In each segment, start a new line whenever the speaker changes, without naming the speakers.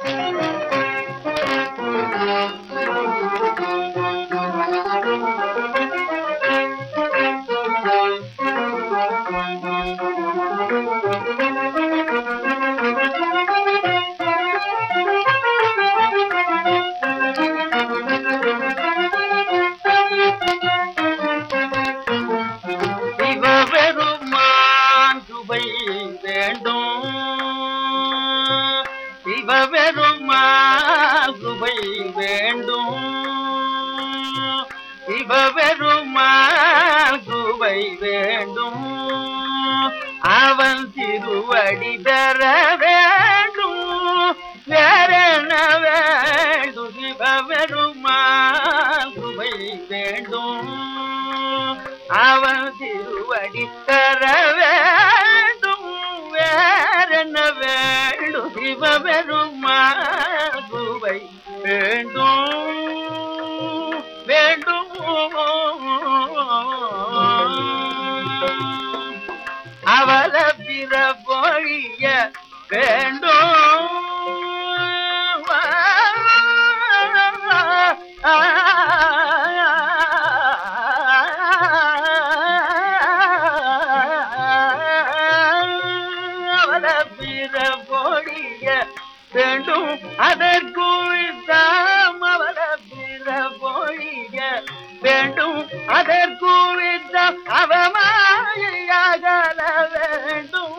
சிவபெருமான் சிவபெருமான் சுவை வேண்டும். சிவபெருமான் சுவை வேண்டும். அவன் திருவடி பெற வேண்டும். வேறென வேண்டும்? சிவபெருமான் சுவை வேண்டும். அவன் திருவடி வேறென்ன வேண்டும் சிவபெருமான் வேண்டும் வேண்டும். அவல பிற பொழிய வேண்டும். பிற பொழிய வேண்டும். அதற்குவித்தாம் அவல பிற பொழிய வேண்டும். அதற்குவித்தாம் அவமாயையாகல வேண்டும்.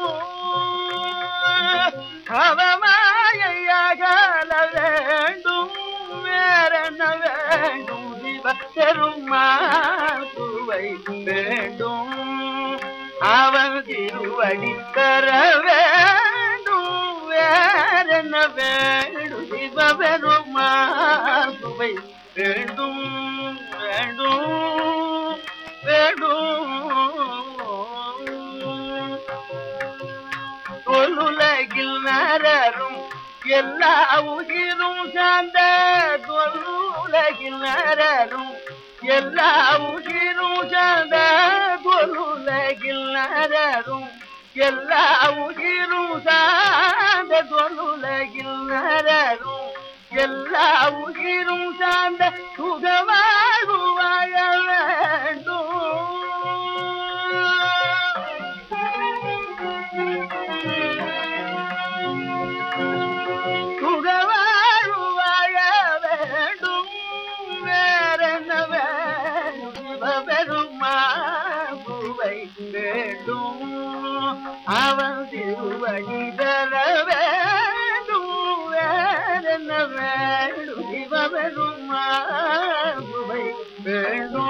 அவமாயையாகல வேண்டும். வேறென்ன வேண்டும்? சிவ பெருமாள் சுவை வேண்டும். அவன் திருவடி தர வேண்டும். வேறென்ன வேடு சிவபெருமா சுவை வேண்டும் வேண்டும் வேண்டும். தொல்லுலகில் நரரும் எல்லா உயிரும் சார்ந்த தொல்லுலகில் நரரும் எல்லா உயிரும் சார்ந்த தொல்லுலகில் நரரும் எல்லா உயிரும் சார்ந்த தொழுலகில் நரரும் எல்லா உயிரும் சார்ந்த சுகவாழ்வு வாழ வேண்டும். சுகவாழ்வு வாழ வேண்டும். வேறென்ன வேண்டும். வேண்டும் அவன் திருவடி வேறென்ன